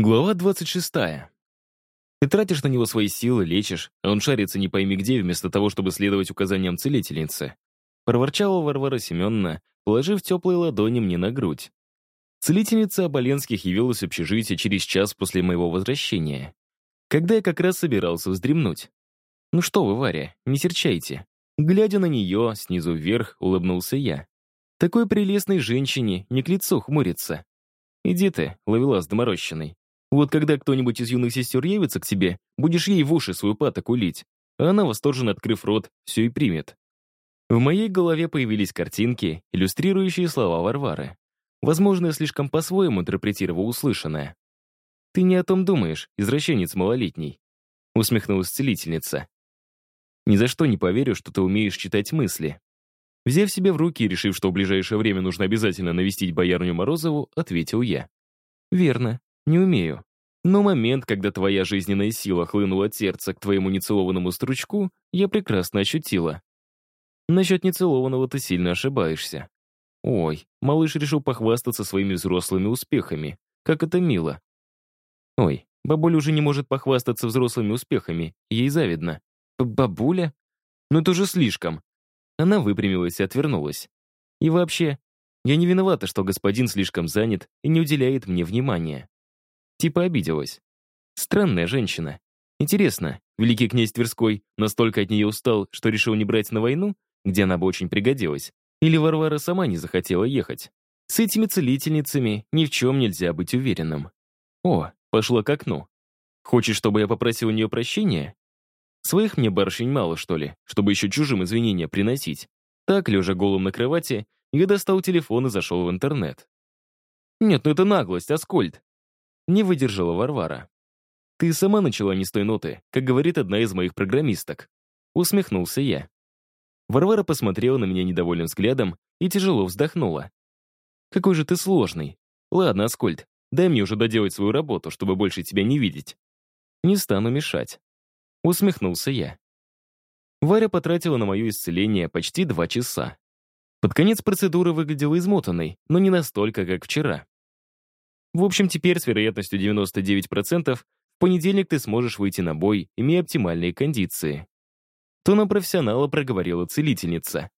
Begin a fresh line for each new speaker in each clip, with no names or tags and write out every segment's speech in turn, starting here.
Глава 26. Ты тратишь на него свои силы, лечишь, а он шарится не пойми где, вместо того, чтобы следовать указаниям целительницы. Проворчала Варвара Семеновна, положив теплые ладони мне на грудь. Целительница Оболенских явилась в общежитие через час после моего возвращения, когда я как раз собирался вздремнуть. «Ну что вы, Варя, не серчайте». Глядя на нее, снизу вверх, улыбнулся я. Такой прелестной женщине не к лицу хмурится. «Иди ты, ловелас доморощенный. Вот когда кто-нибудь из юных сестер явится к тебе, будешь ей в уши свою патоку лить, а она, восторженно открыв рот, все и примет. В моей голове появились картинки, иллюстрирующие слова Варвары. Возможно, я слишком по-своему интерпретировал услышанное. «Ты не о том думаешь, извращенец малолетний», усмехнулась целительница. «Ни за что не поверю, что ты умеешь читать мысли». Взяв себя в руки и решив, что в ближайшее время нужно обязательно навестить боярню Морозову, ответил я. «Верно. Не умею. Но момент, когда твоя жизненная сила хлынула от сердца к твоему нецелованному стручку, я прекрасно ощутила. Насчет нецелованного ты сильно ошибаешься. Ой, малыш решил похвастаться своими взрослыми успехами. Как это мило. Ой, бабуля уже не может похвастаться взрослыми успехами, ей завидно. Бабуля? Ну это же слишком. Она выпрямилась и отвернулась. И вообще, я не виновата, что господин слишком занят и не уделяет мне внимания. Типа обиделась. Странная женщина. Интересно, великий князь Тверской настолько от нее устал, что решил не брать на войну, где она бы очень пригодилась? Или Варвара сама не захотела ехать? С этими целительницами ни в чем нельзя быть уверенным. О, пошла к окну. Хочешь, чтобы я попросил у нее прощения? Своих мне барышень мало, что ли, чтобы еще чужим извинения приносить. Так, лежа голым на кровати, я достал телефон и зашел в интернет. Нет, ну это наглость, Аскольд. Не выдержала Варвара. «Ты сама начала не с той ноты, как говорит одна из моих программисток». Усмехнулся я. Варвара посмотрела на меня недовольным взглядом и тяжело вздохнула. «Какой же ты сложный. Ладно, Аскольд, дай мне уже доделать свою работу, чтобы больше тебя не видеть. Не стану мешать». Усмехнулся я. Варя потратила на мое исцеление почти два часа. Под конец процедуры выглядела измотанной, но не настолько, как вчера. В общем, теперь с вероятностью 99% в понедельник ты сможешь выйти на бой, имея оптимальные кондиции. Тоном профессионала проговорила целительница.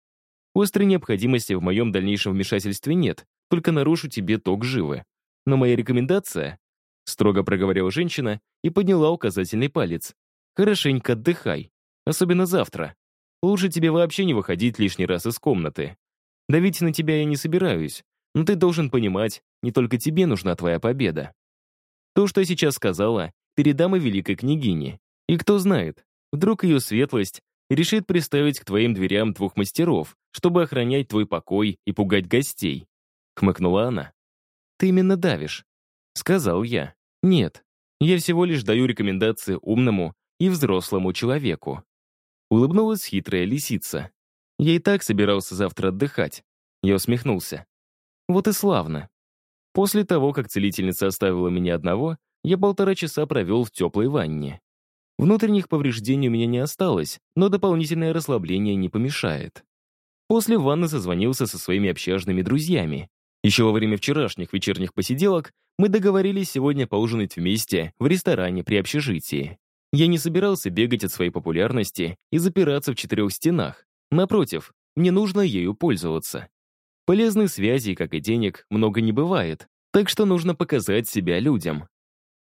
Острой необходимости в моем дальнейшем вмешательстве нет, только нарушу тебе ток живы. Но моя рекомендация, строго проговорила женщина и подняла указательный палец. Хорошенько отдыхай, особенно завтра. Лучше тебе вообще не выходить лишний раз из комнаты. Давить на тебя я не собираюсь, но ты должен понимать, не только тебе нужна твоя победа. То, что я сейчас сказала, передам и великой княгине. И кто знает, вдруг ее светлость решит приставить к твоим дверям двух мастеров, чтобы охранять твой покой и пугать гостей. Хмыкнула она. Ты именно давишь. Сказал я. Нет, я всего лишь даю рекомендации умному и взрослому человеку. Улыбнулась хитрая лисица. Я и так собирался завтра отдыхать. Я усмехнулся. Вот и славно. После того, как целительница оставила меня одного, я полтора часа провел в теплой ванне. Внутренних повреждений у меня не осталось, но дополнительное расслабление не помешает. После ванны созвонился со своими общажными друзьями. Еще во время вчерашних вечерних посиделок мы договорились сегодня поужинать вместе в ресторане при общежитии. Я не собирался бегать от своей популярности и запираться в четырех стенах. Напротив, мне нужно ею пользоваться. Полезных связей, как и денег, много не бывает, так что нужно показать себя людям.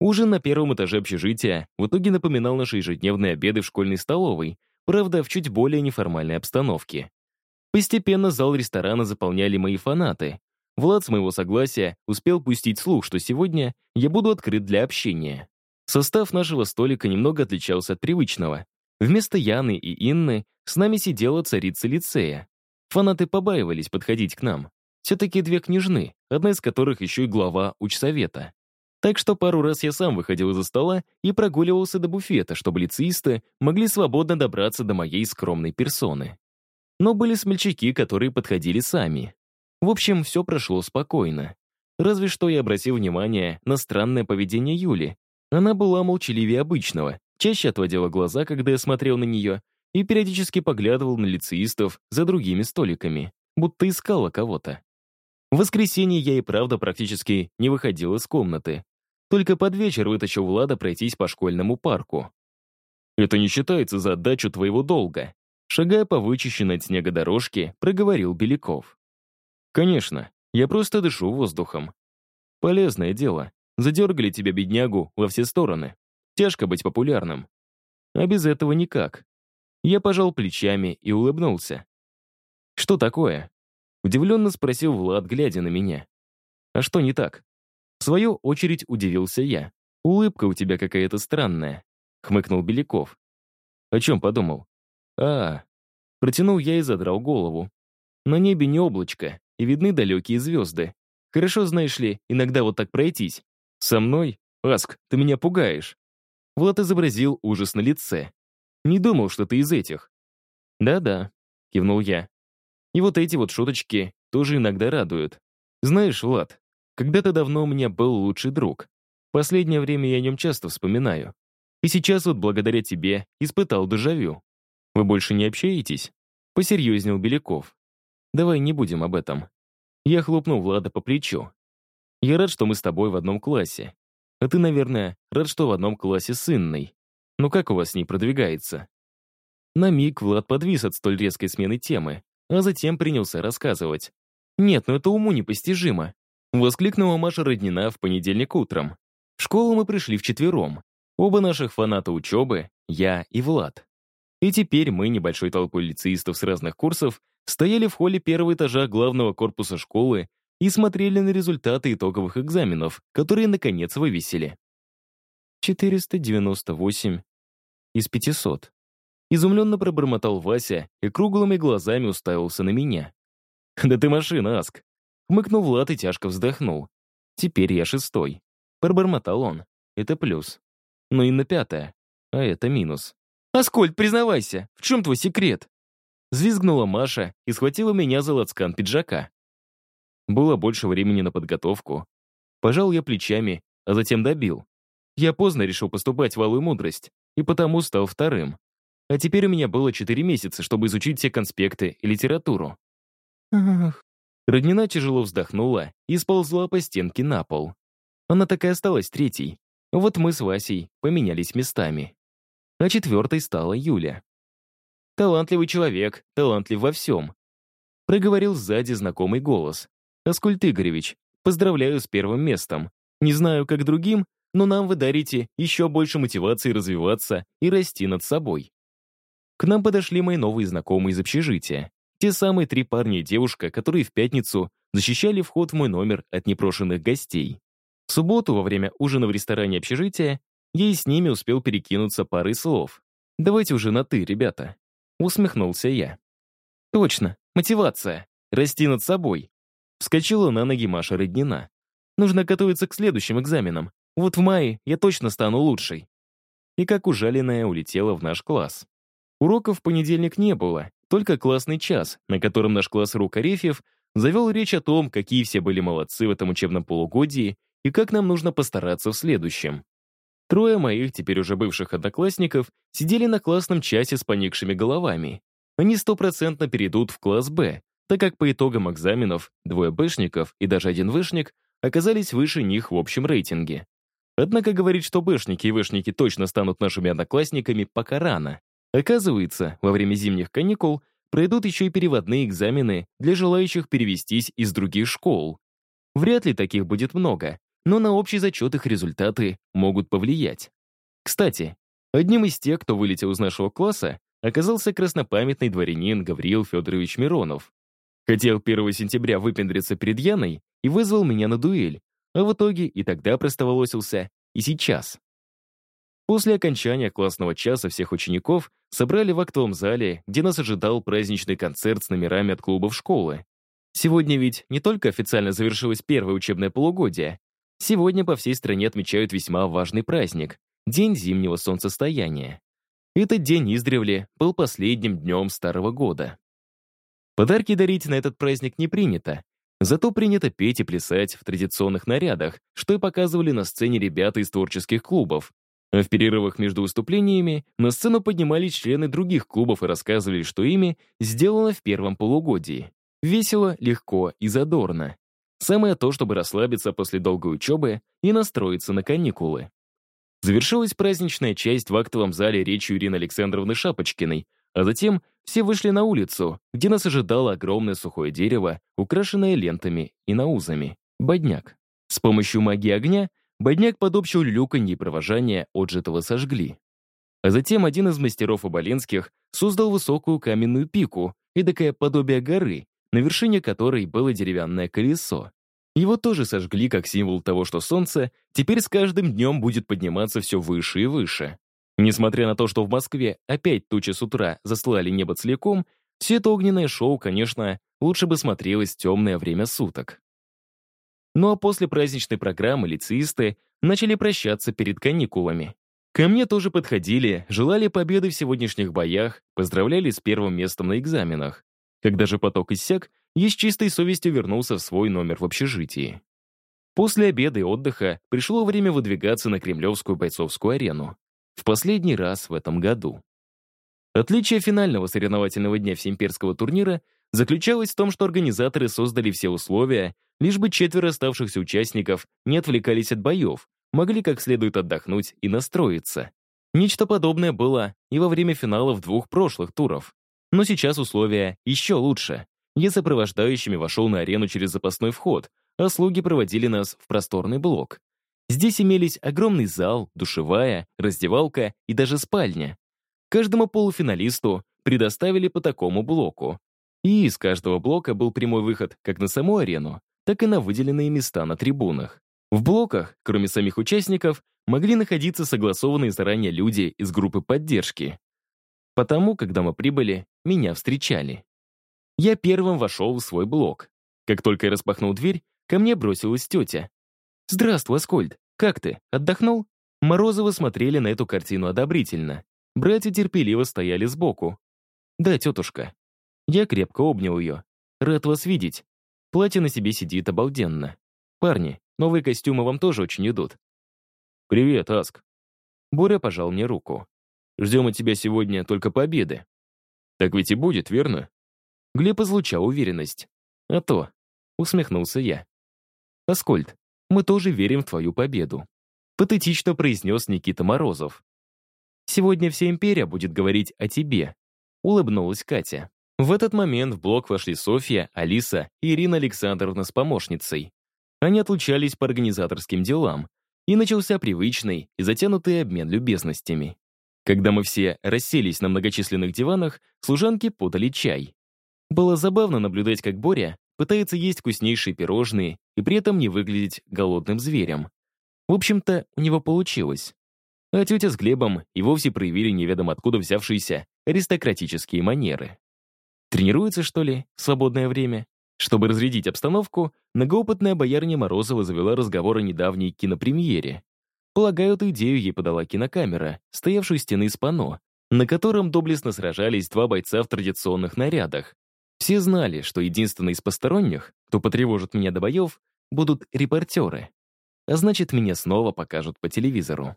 Ужин на первом этаже общежития в итоге напоминал наши ежедневные обеды в школьной столовой, правда, в чуть более неформальной обстановке. Постепенно зал ресторана заполняли мои фанаты. Влад с моего согласия успел пустить слух, что сегодня я буду открыт для общения. Состав нашего столика немного отличался от привычного. Вместо Яны и Инны с нами сидела царица лицея, Фанаты побаивались подходить к нам. Все-таки две княжны, одна из которых еще и глава учсовета. Так что пару раз я сам выходил из-за стола и прогуливался до буфета, чтобы лицеисты могли свободно добраться до моей скромной персоны. Но были смельчаки, которые подходили сами. В общем, все прошло спокойно. Разве что я обратил внимание на странное поведение Юли. Она была молчаливее обычного, чаще отводила глаза, когда я смотрел на нее, и периодически поглядывал на лицеистов за другими столиками, будто искала кого-то. В воскресенье я и правда практически не выходил из комнаты. Только под вечер вытащил Влада пройтись по школьному парку. «Это не считается за отдачу твоего долга», шагая по вычищенной от снега дорожке, проговорил Беляков. «Конечно, я просто дышу воздухом. Полезное дело. Задергали тебя, беднягу, во все стороны. Тяжко быть популярным. А без этого никак. Я пожал плечами и улыбнулся. «Что такое?» Удивленно спросил Влад, глядя на меня. «А что не так?» В свою очередь удивился я. «Улыбка у тебя какая-то странная», — хмыкнул Беляков. «О чем подумал?» «А, Протянул я и задрал голову. На небе не облачко, и видны далекие звезды. Хорошо, знаешь ли, иногда вот так пройтись. Со мной? Аск, ты меня пугаешь. Влад изобразил ужас на лице. Не думал, что ты из этих. Да-да, кивнул я. И вот эти вот шуточки тоже иногда радуют. Знаешь, Влад, когда-то давно у меня был лучший друг. Последнее время я о нем часто вспоминаю. И сейчас вот благодаря тебе испытал дежавю. Вы больше не общаетесь? Посерьезнел Беляков. Давай не будем об этом. Я хлопнул Влада по плечу. Я рад, что мы с тобой в одном классе. А ты, наверное, рад, что в одном классе с Инной. Ну как у вас с ней продвигается? На миг Влад подвис от столь резкой смены темы, а затем принялся рассказывать. «Нет, ну это уму непостижимо!» Воскликнула Маша Роднина в понедельник утром. В школу мы пришли вчетвером. Оба наших фаната учебы, я и Влад. И теперь мы, небольшой толпой лицеистов с разных курсов, стояли в холле первого этажа главного корпуса школы и смотрели на результаты итоговых экзаменов, которые, наконец, вывесили. 498 из 500. Изумленно пробормотал Вася и круглыми глазами уставился на меня. «Да ты машина, Аск!» Хмыкнул Влад и тяжко вздохнул. «Теперь я шестой». Пробормотал он. Это плюс. Ну и на пятое. А это минус. «Аскольд, признавайся, в чем твой секрет?» Звизгнула Маша и схватила меня за лацкан пиджака. Было больше времени на подготовку. Пожал я плечами, а затем добил. Я поздно решил поступать в Алую Мудрость, и потому стал вторым. А теперь у меня было четыре месяца, чтобы изучить все конспекты и литературу. Ах. Роднина тяжело вздохнула и сползла по стенке на пол. Она так и осталась третьей. Вот мы с Васей поменялись местами а четвертой стала Юля. «Талантливый человек, талантлив во всем», проговорил сзади знакомый голос. «Аскульт Игоревич, поздравляю с первым местом. Не знаю, как другим, но нам вы дарите еще больше мотивации развиваться и расти над собой». К нам подошли мои новые знакомые из общежития. Те самые три парня и девушка, которые в пятницу защищали вход в мой номер от непрошенных гостей. В субботу, во время ужина в ресторане общежития, я и с ними успел перекинуться парой слов. «Давайте уже на «ты», ребята», — усмехнулся я. «Точно, мотивация. Расти над собой». Вскочила на ноги Маша Роднина. «Нужно готовиться к следующим экзаменам. Вот в мае я точно стану лучшей». И как ужаленная улетела в наш класс. Уроков в понедельник не было, только классный час, на котором наш класс рук Арефьев завел речь о том, какие все были молодцы в этом учебном полугодии и как нам нужно постараться в следующем. Трое моих, теперь уже бывших одноклассников, сидели на классном часе с поникшими головами. Они стопроцентно перейдут в класс «Б», так как по итогам экзаменов двое бэшников и даже один вышник оказались выше них в общем рейтинге. Однако говорить, что бэшники и вышники точно станут нашими одноклассниками, пока рано. Оказывается, во время зимних каникул пройдут еще и переводные экзамены для желающих перевестись из других школ. Вряд ли таких будет много, но на общий зачет их результаты могут повлиять. Кстати, одним из тех, кто вылетел из нашего класса, оказался краснопамятный дворянин Гавриил Федорович Миронов. Хотел 1 сентября выпендриться перед Яной и вызвал меня на дуэль, а в итоге и тогда простоволосился, и сейчас. После окончания классного часа всех учеников собрали в актовом зале, где нас ожидал праздничный концерт с номерами от клубов школы. Сегодня ведь не только официально завершилось первое учебное полугодие, Сегодня по всей стране отмечают весьма важный праздник — День зимнего солнцестояния. Этот день издревле был последним днем Старого года. Подарки дарить на этот праздник не принято, зато принято петь и плясать в традиционных нарядах, что и показывали на сцене ребята из творческих клубов. А в перерывах между выступлениями на сцену поднимались члены других клубов и рассказывали, что ими сделано в первом полугодии. Весело, легко и задорно. Самое то, чтобы расслабиться после долгой учебы и настроиться на каникулы. Завершилась праздничная часть в актовом зале речью Ирины Александровны Шапочкиной, а затем все вышли на улицу, где нас ожидало огромное сухое дерево, украшенное лентами и наузами. Бодняк. С помощью магии огня Бодняк под общее люлюканье и провожание отжитого сожгли. А затем один из мастеров Оболенских создал высокую каменную пику, эдакое подобие горы, на вершине которой было деревянное колесо. Его тоже сожгли как символ того, что солнце теперь с каждым днем будет подниматься все выше и выше. Несмотря на то, что в Москве опять тучи с утра заслали небо целиком, все это огненное шоу, конечно, лучше бы смотрелось в темное время суток. Ну а после праздничной программы лицеисты начали прощаться перед каникулами. Ко мне тоже подходили, желали победы в сегодняшних боях, поздравляли с первым местом на экзаменах. Когда же поток иссяк, я с чистой совестью вернулся в свой номер в общежитии. После обеда и отдыха пришло время выдвигаться на Кремлевскую бойцовскую арену. В последний раз в этом году. Отличие финального соревновательного дня всеимперского турнира заключалось в том, что организаторы создали все условия, лишь бы четверо оставшихся участников не отвлекались от боев, могли как следует отдохнуть и настроиться. Нечто подобное было и во время финалов двух прошлых туров. Но сейчас условия еще лучше. Я сопровождающими вошел на арену через запасной вход, а слуги проводили нас в просторный блок. Здесь имелись огромный зал, душевая, раздевалка и даже спальня. Каждому полуфиналисту предоставили по такому блоку. И из каждого блока был прямой выход как на саму арену, так и на выделенные места на трибунах. В блоках, кроме самих участников, могли находиться согласованные заранее люди из группы поддержки. Потому, когда мы прибыли, меня встречали. Я первым вошел в свой блок. Как только я распахнул дверь, ко мне бросилась тетя. «Здравствуй, Аскольд. Как ты? Отдохнул?» Морозовы смотрели на эту картину одобрительно. Братья терпеливо стояли сбоку. «Да, тетушка». Я крепко обнял ее. «Рад вас видеть. Платье на себе сидит обалденно. Парни, новые костюмы вам тоже очень идут.
Привет, Аск.
Боря пожал мне руку.
Ждем от тебя сегодня только победы. Так ведь и будет, верно?
Глеб излучал уверенность. А то, усмехнулся я. Аскольд, мы тоже верим в твою победу. Патетично произнес Никита Морозов. Сегодня вся империя будет говорить о тебе. Улыбнулась Катя. В этот момент в блок вошли Софья, Алиса и Ирина Александровна с помощницей. Они отлучались по организаторским делам, и начался привычный и затянутый обмен любезностями. Когда мы все расселись на многочисленных диванах, служанки подали чай. Было забавно наблюдать, как Боря пытается есть вкуснейшие пирожные и при этом не выглядеть голодным зверем. В общем-то, у него получилось. А тетя с Глебом и вовсе проявили неведомо откуда взявшиеся аристократические манеры. Тренируется, что ли, в свободное время? Чтобы разрядить обстановку, многоопытная боярня Морозова завела разговор о недавней кинопремьере. Полагаю, эту идею ей подала кинокамера, стоявшая у стены из панно, на котором доблестно сражались два бойца в традиционных нарядах. Все знали, что единственный из посторонних, кто потревожит меня до боев, будут репортеры. А значит, меня снова покажут по телевизору.